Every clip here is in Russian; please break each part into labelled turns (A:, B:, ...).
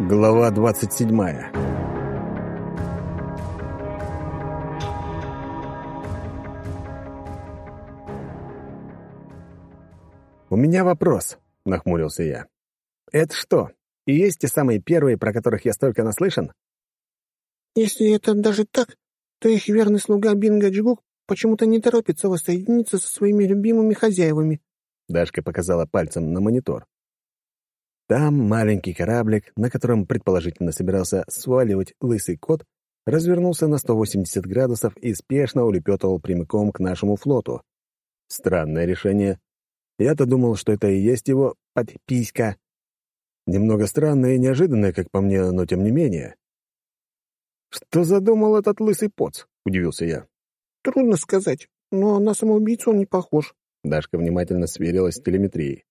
A: Глава двадцать седьмая «У меня вопрос», — нахмурился я. «Это что, и есть те самые первые, про которых я столько наслышан?»
B: «Если это даже так, то их верный слуга Бинга Джигук почему-то не торопится воссоединиться со своими любимыми хозяевами», —
A: Дашка показала пальцем на монитор. Там маленький кораблик, на котором предположительно собирался сваливать лысый кот, развернулся на 180 градусов и спешно улепетывал прямиком к нашему флоту. Странное решение. Я-то думал, что это и есть его подписька. Немного странное и неожиданное, как по мне, но тем не менее. «Что задумал этот лысый поц?» — удивился я.
B: «Трудно сказать, но на самоубийцу он не похож».
A: Дашка внимательно сверилась с телеметрией.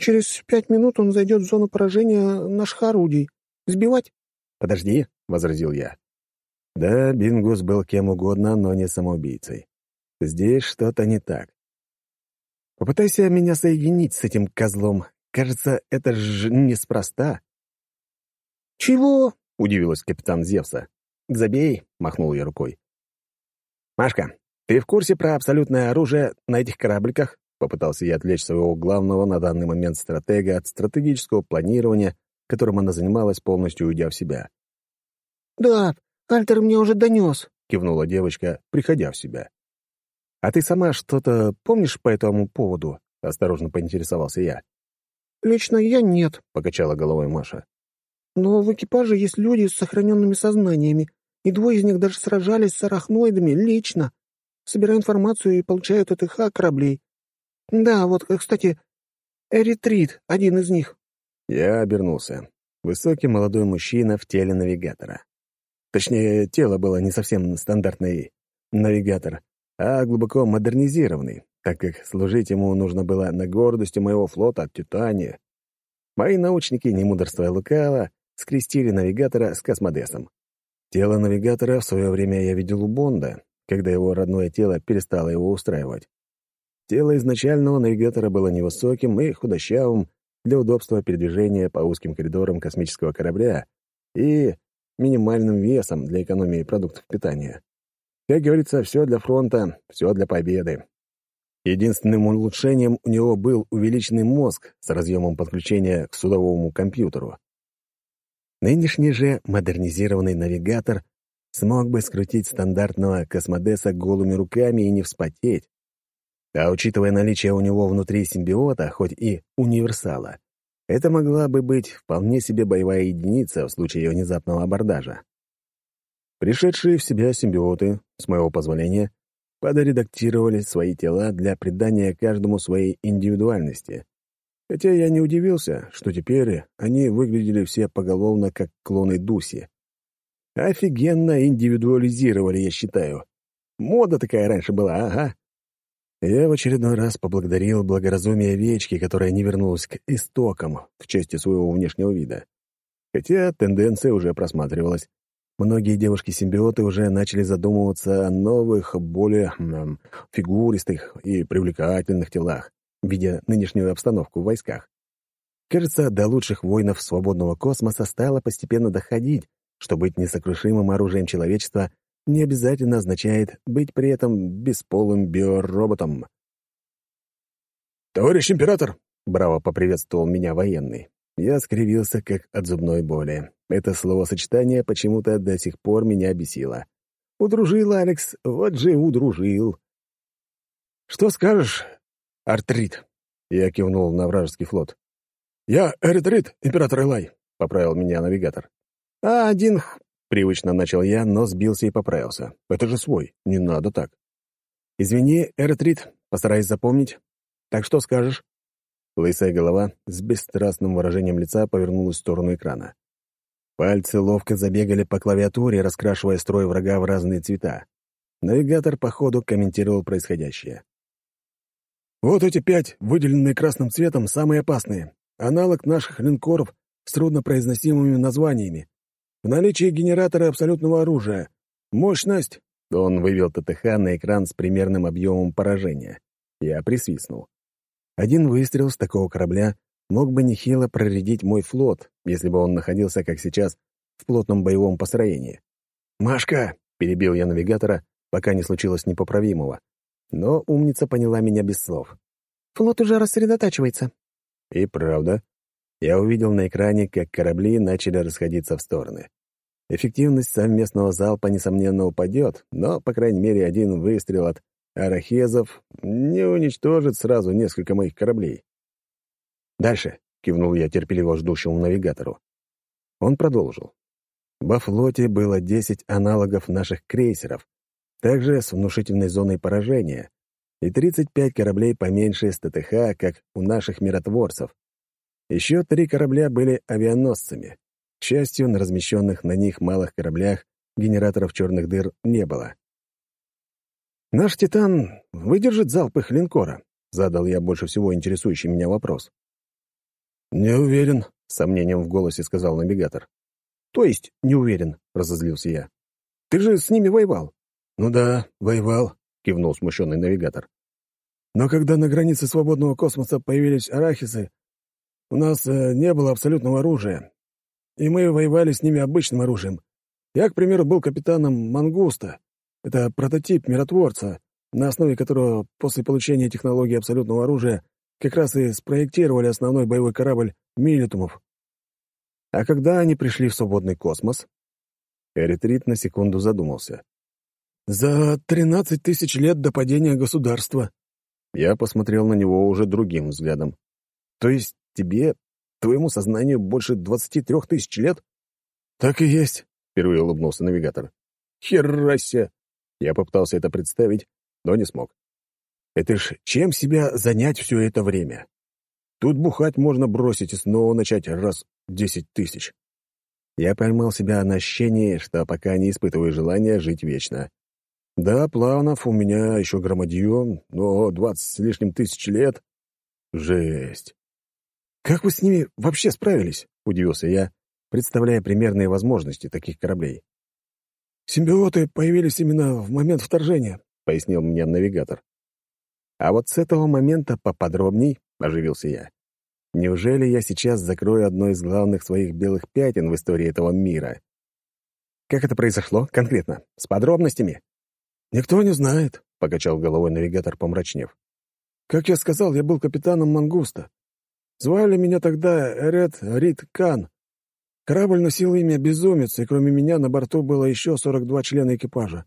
B: Через пять минут он зайдет в зону поражения наших орудий. Сбивать?»
A: «Подожди», — возразил я. Да, Бингус был кем угодно, но не самоубийцей. Здесь что-то не так. Попытайся меня соединить с этим козлом. Кажется, это же неспроста.
B: «Чего?»
A: — удивилась капитан Зевса. «Забей», — махнул я рукой. «Машка, ты в курсе про абсолютное оружие на этих корабликах?» Попытался я отвлечь своего главного на данный момент стратега от стратегического планирования, которым она занималась, полностью уйдя в себя.
B: «Да, Альтер мне уже донес», —
A: кивнула девочка, приходя в себя. «А ты сама что-то помнишь по этому поводу?» — осторожно поинтересовался я.
B: «Лично я нет», —
A: покачала головой Маша.
B: «Но в экипаже есть люди с сохраненными сознаниями, и двое из них даже сражались с арахноидами лично, собирая информацию и получают от их кораблей. «Да, вот, кстати, Эритрит, один из них».
A: Я обернулся. Высокий молодой мужчина в теле навигатора. Точнее, тело было не совсем стандартный навигатор, а глубоко модернизированный, так как служить ему нужно было на гордости моего флота от Титания. Мои научники, не мудрствуя лукаво, скрестили навигатора с космодесом. Тело навигатора в свое время я видел у Бонда, когда его родное тело перестало его устраивать. Тело изначального навигатора было невысоким и худощавым для удобства передвижения по узким коридорам космического корабля и минимальным весом для экономии продуктов питания. Как говорится, все для фронта, все для победы. Единственным улучшением у него был увеличенный мозг с разъемом подключения к судовому компьютеру. Нынешний же модернизированный навигатор смог бы скрутить стандартного космодеса голыми руками и не вспотеть, а учитывая наличие у него внутри симбиота, хоть и универсала, это могла бы быть вполне себе боевая единица в случае внезапного абордажа. Пришедшие в себя симбиоты, с моего позволения, подредактировали свои тела для придания каждому своей индивидуальности. Хотя я не удивился, что теперь они выглядели все поголовно как клоны Дуси. Офигенно индивидуализировали, я считаю. Мода такая раньше была, ага. Я в очередной раз поблагодарил благоразумие Вечки, которая не вернулась к истокам в части своего внешнего вида. Хотя тенденция уже просматривалась. Многие девушки-симбиоты уже начали задумываться о новых, более эм, фигуристых и привлекательных телах, видя нынешнюю обстановку в войсках. Кажется, до лучших воинов свободного космоса стало постепенно доходить, что быть несокрушимым оружием человечества не обязательно означает быть при этом бесполым биороботом. «Товарищ император!» — браво поприветствовал меня военный. Я скривился, как от зубной боли. Это словосочетание почему-то до сих пор меня бесило. «Удружил, Алекс, вот же удружил!» «Что скажешь, артрит?» — я кивнул на вражеский флот. «Я Эритрит, император Элай», — поправил меня навигатор. «А один Привычно начал я, но сбился и поправился. Это же свой, не надо так. «Извини, Эретрит, постараюсь запомнить. Так что скажешь?» Лысая голова с бесстрастным выражением лица повернулась в сторону экрана. Пальцы ловко забегали по клавиатуре, раскрашивая строй врага в разные цвета. Навигатор по ходу комментировал происходящее. «Вот эти пять, выделенные красным цветом, самые опасные. Аналог наших линкоров с труднопроизносимыми названиями. В наличии генератора абсолютного оружия. Мощность...» Он вывел ТТХ на экран с примерным объемом поражения. Я присвистнул. Один выстрел с такого корабля мог бы нехило проредить мой флот, если бы он находился, как сейчас, в плотном боевом построении. «Машка!» — перебил я навигатора, пока не случилось непоправимого. Но умница поняла меня без слов.
B: «Флот уже рассредотачивается».
A: И правда, я увидел на экране, как корабли начали расходиться в стороны. Эффективность совместного залпа, несомненно, упадет, но, по крайней мере, один выстрел от арахезов не уничтожит сразу несколько моих кораблей. «Дальше», — кивнул я терпеливо ждущему навигатору. Он продолжил. Во флоте было 10 аналогов наших крейсеров, также с внушительной зоной поражения, и 35 кораблей поменьше с как у наших миротворцев. Еще три корабля были авианосцами. К счастью, на размещенных на них малых кораблях генераторов черных дыр не было. «Наш «Титан» выдержит залп их линкора?» — задал я больше всего интересующий меня вопрос. «Не уверен», — сомнением в голосе сказал навигатор. «То есть не уверен?» — разозлился я. «Ты же с ними воевал». «Ну да, воевал», — кивнул смущенный навигатор. «Но когда на границе свободного космоса появились арахисы, у нас э, не было абсолютного оружия, и мы воевали с ними обычным оружием. Я, к примеру, был капитаном «Мангуста». Это прототип миротворца, на основе которого после получения технологии абсолютного оружия как раз и спроектировали основной боевой корабль «Милитумов». А когда они пришли в свободный космос? Эритрит на секунду задумался. «За тринадцать тысяч лет до падения государства». Я посмотрел на него уже другим взглядом. «То есть Тебе, твоему сознанию, больше двадцати трех тысяч лет?» «Так и есть», — впервые улыбнулся навигатор. «Херася!» Я попытался это представить, но не смог. «Это ж чем себя занять все это время? Тут бухать можно бросить и снова начать раз десять тысяч». Я поймал себя на ощущении, что пока не испытываю желания жить вечно. Да, планов у меня еще громадье, но двадцать с лишним тысяч лет — жесть. «Как вы с ними вообще справились?» — удивился я, представляя примерные возможности таких кораблей. «Симбиоты появились именно в момент вторжения», — пояснил мне навигатор. «А вот с этого момента поподробней», — оживился я. «Неужели я сейчас закрою одно из главных своих белых пятен в истории этого мира?» «Как это произошло конкретно? С подробностями?» «Никто не знает», — покачал головой навигатор, помрачнев. «Как я сказал, я был капитаном «Мангуста». Звали меня тогда Эрет Рид Кан. Корабль носил имя «Безумец», и кроме меня на борту было еще 42 члена экипажа.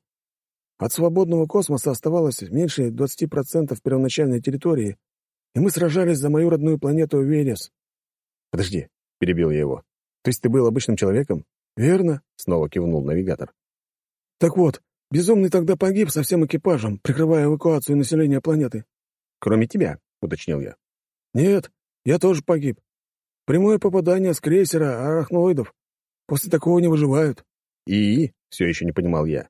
A: От свободного космоса оставалось меньше 20% первоначальной территории, и мы сражались за мою родную планету Велес. «Подожди», — перебил я его. «То есть ты был обычным человеком?» «Верно», — снова кивнул навигатор. «Так вот, Безумный тогда погиб со всем экипажем, прикрывая эвакуацию населения планеты». «Кроме тебя», — уточнил я. «Нет, я тоже погиб. Прямое попадание с крейсера арахноидов. После такого не выживают. И? Все еще не понимал я.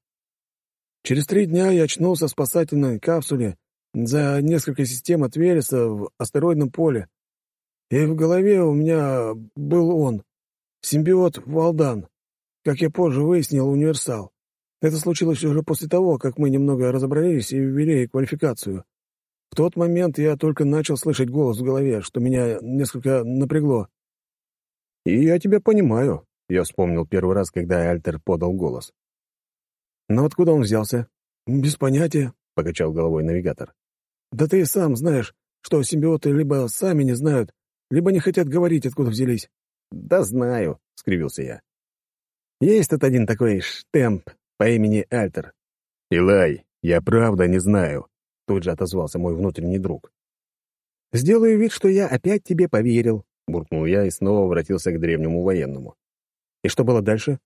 A: Через три дня я очнулся в спасательной капсуле за несколько систем от Велеса в астероидном поле. И в голове у меня был он, симбиот Валдан, как я позже выяснил, универсал. Это случилось уже после того, как мы немного разобрались и ввели квалификацию. В тот момент я только начал слышать голос в голове, что меня несколько напрягло. «И я тебя понимаю», — я вспомнил первый раз, когда Альтер подал голос. «Но откуда он взялся?» «Без понятия», — покачал головой навигатор. «Да ты и сам знаешь, что симбиоты либо сами не знают, либо не хотят говорить, откуда взялись». «Да знаю», — скривился я. «Есть тут один такой штемп по имени Альтер». «Илай, я правда не знаю», тут же отозвался мой внутренний друг. «Сделаю вид, что я опять тебе поверил», — буркнул я и снова обратился к древнему военному. «И что было дальше?»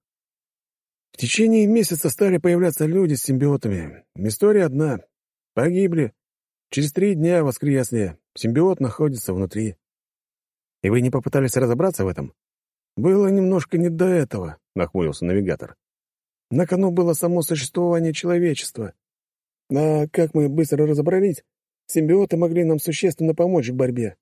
A: «В течение месяца стали появляться люди с симбиотами. История одна. Погибли. Через три дня воскресли. Симбиот находится внутри». «И вы не попытались разобраться в этом?» «Было немножко не до этого», — нахмурился навигатор. «На кону было само существование человечества. А как мы быстро разобрались, симбиоты могли нам существенно помочь в борьбе.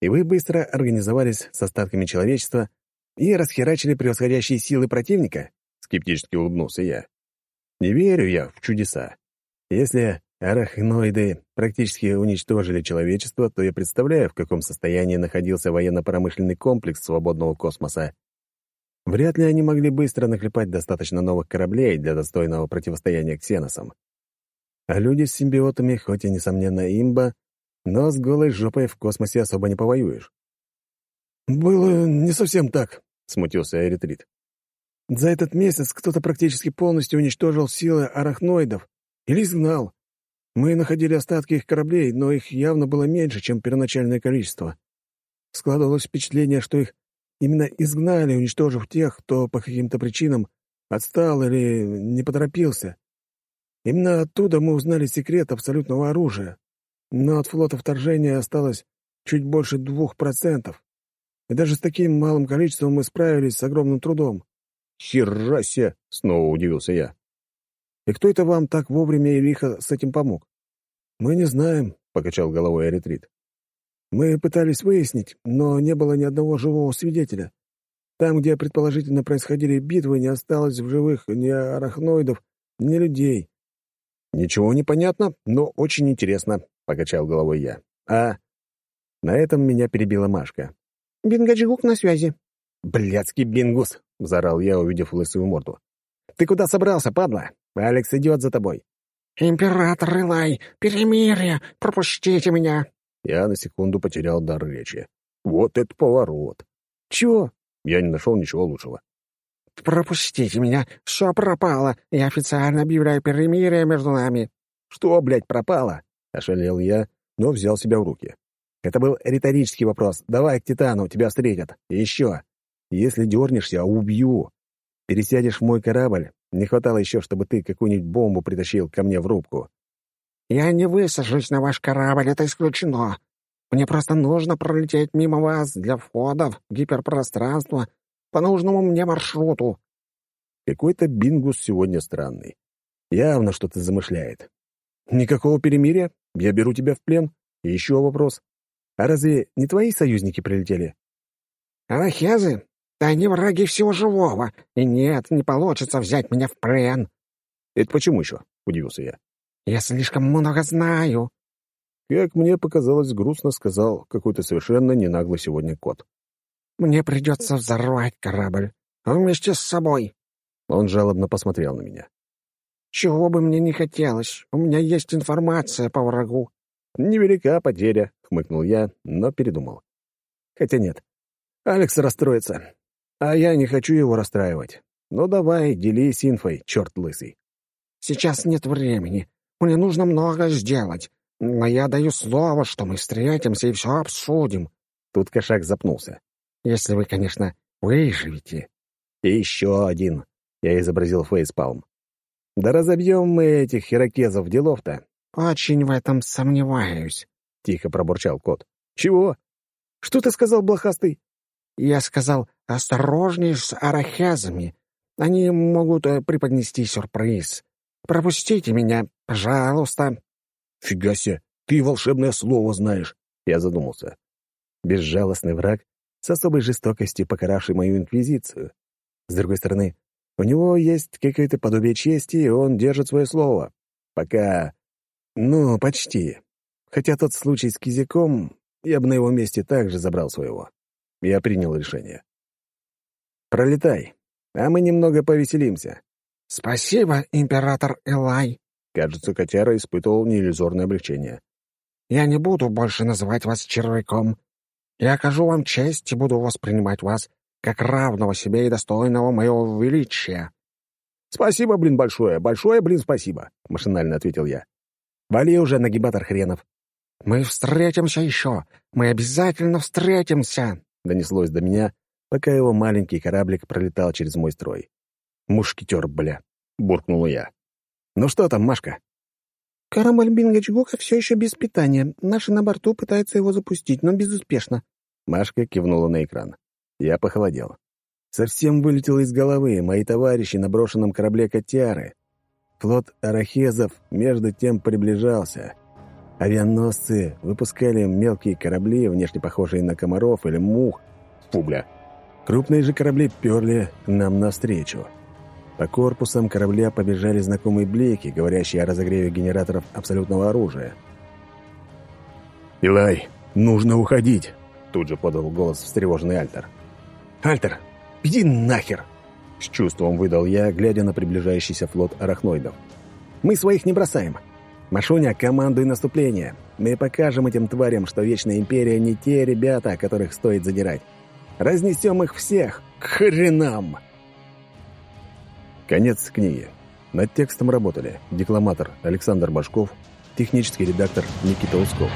A: И вы быстро организовались с остатками человечества и расхерачили превосходящие силы противника? Скептически улыбнулся я. Не верю я в чудеса. Если арахноиды практически уничтожили человечество, то я представляю, в каком состоянии находился военно-промышленный комплекс свободного космоса. Вряд ли они могли быстро наклепать достаточно новых кораблей для достойного противостояния ксеносам. А люди с симбиотами, хоть и, несомненно, имба, но с голой жопой в космосе особо не повоюешь. «Было не совсем так», — смутился Эритрит. «За этот месяц кто-то практически полностью уничтожил силы арахноидов или изгнал. Мы находили остатки их кораблей, но их явно было меньше, чем первоначальное количество. Складывалось впечатление, что их именно изгнали, уничтожив тех, кто по каким-то причинам отстал или не поторопился. Именно оттуда мы узнали секрет абсолютного оружия. Но от флота вторжения осталось чуть больше двух процентов. И даже с таким малым количеством мы справились с огромным трудом. «Херасе!» — снова удивился я. «И кто это вам так вовремя и лихо с этим помог?» «Мы не знаем», — покачал головой Эритрит. «Мы пытались выяснить, но не было ни одного живого свидетеля. Там, где предположительно происходили битвы, не осталось в живых ни арахноидов, ни людей». «Ничего не понятно, но очень интересно», — покачал головой я. «А...» На этом меня перебила Машка.
B: «Бингаджигук на связи».
A: «Блядский бингус!» — взорал я, увидев лысую морду. «Ты куда собрался, падла? Алекс идет за тобой».
B: «Император Илай, перемирие, пропустите меня!»
A: Я на секунду потерял дар речи. «Вот это поворот!» «Чего?» Я не нашел ничего лучшего.
B: «Пропустите меня, все пропало, я официально объявляю перемирие между нами».
A: «Что, блядь, пропало?» — ошалел я, но взял себя в руки. Это был риторический вопрос. Давай к Титану, тебя встретят. И еще. Если дернешься, убью. Пересядешь в мой корабль. Не хватало еще, чтобы ты какую-нибудь бомбу притащил ко мне в рубку.
B: Я не высажусь на ваш корабль, это исключено. Мне просто нужно пролететь мимо вас для входов в гиперпространство по нужному мне маршруту.
A: Какой-то бингус сегодня странный. Явно что-то замышляет. Никакого перемирия? Я беру тебя в плен? И еще вопрос. А разве не твои союзники прилетели?
B: Арахезы? Они враги всего живого. И нет, не получится взять меня в плен.
A: Это почему еще? Удивился я.
B: Я слишком много знаю.
A: Как мне показалось, грустно сказал какой-то совершенно ненаглый сегодня кот.
B: Мне придется взорвать корабль. Вместе с собой.
A: Он жалобно посмотрел на меня.
B: Чего бы мне не хотелось. У меня есть информация по врагу.
A: «Невелика потеря», — хмыкнул я, но передумал. «Хотя нет. Алекс расстроится. А я не хочу его расстраивать. Ну давай, делись инфой, черт лысый».
B: «Сейчас нет времени. Мне нужно много сделать. Но я даю слово, что мы встретимся и все обсудим».
A: Тут кошак запнулся.
B: «Если вы, конечно, выживете».
A: «И еще один», — я изобразил фейспалм. «Да разобьем мы этих херокезов делов-то.
B: «Очень в этом сомневаюсь», —
A: тихо пробурчал кот. «Чего? Что ты сказал, блохастый?»
B: «Я сказал, осторожней с арахязами. Они могут э, преподнести сюрприз. Пропустите меня, пожалуйста».
A: «Фига себе, ты волшебное слово знаешь», — я задумался. Безжалостный враг, с особой жестокостью покаравший мою инквизицию. С другой стороны, у него есть какое-то подобие чести, и он держит свое слово. Пока ну, почти. Хотя тот случай с кизиком, я бы на его месте также забрал своего. Я принял решение. Пролетай, а мы немного повеселимся.
B: Спасибо, император Элай.
A: Кажется, котяра испытывал неиллюзорное облегчение.
B: Я не буду больше называть вас червяком. Я окажу вам честь и буду воспринимать вас как равного себе и достойного моего величия.
A: «Спасибо, блин, большое, большое, блин, спасибо», — машинально ответил я. Вали уже, нагибатор хренов.
B: «Мы встретимся еще! Мы обязательно встретимся!»
A: — донеслось до меня, пока его маленький кораблик пролетал через мой строй. «Мушкетер, бля!» — буркнул я. «Ну что там, Машка?»
B: «Корабль Бингачгока все еще без питания. Наши на борту пытаются его запустить, но безуспешно».
A: Машка кивнула на экран. Я похолодел. Совсем вылетело из головы мои товарищи на брошенном корабле «Котяры». Флот арахезов между тем приближался. Авианосцы выпускали мелкие корабли, внешне похожие на комаров или мух. Фу, бля. Крупные же корабли перли нам навстречу. По корпусам корабля побежали знакомые блики, говорящие о разогреве генераторов абсолютного оружия. «Илай, нужно уходить!» Тут же подал голос встревоженный Альтер. «Альтер, иди нахер!» С чувством выдал я, глядя на приближающийся флот арахноидов. «Мы своих не бросаем. Машуня, командуй наступление. Мы покажем этим тварям, что Вечная Империя не те ребята, которых стоит задирать. Разнесем их всех! К хренам!» Конец книги. Над текстом работали декламатор Александр Башков, технический редактор Никита Усков.